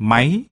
máy.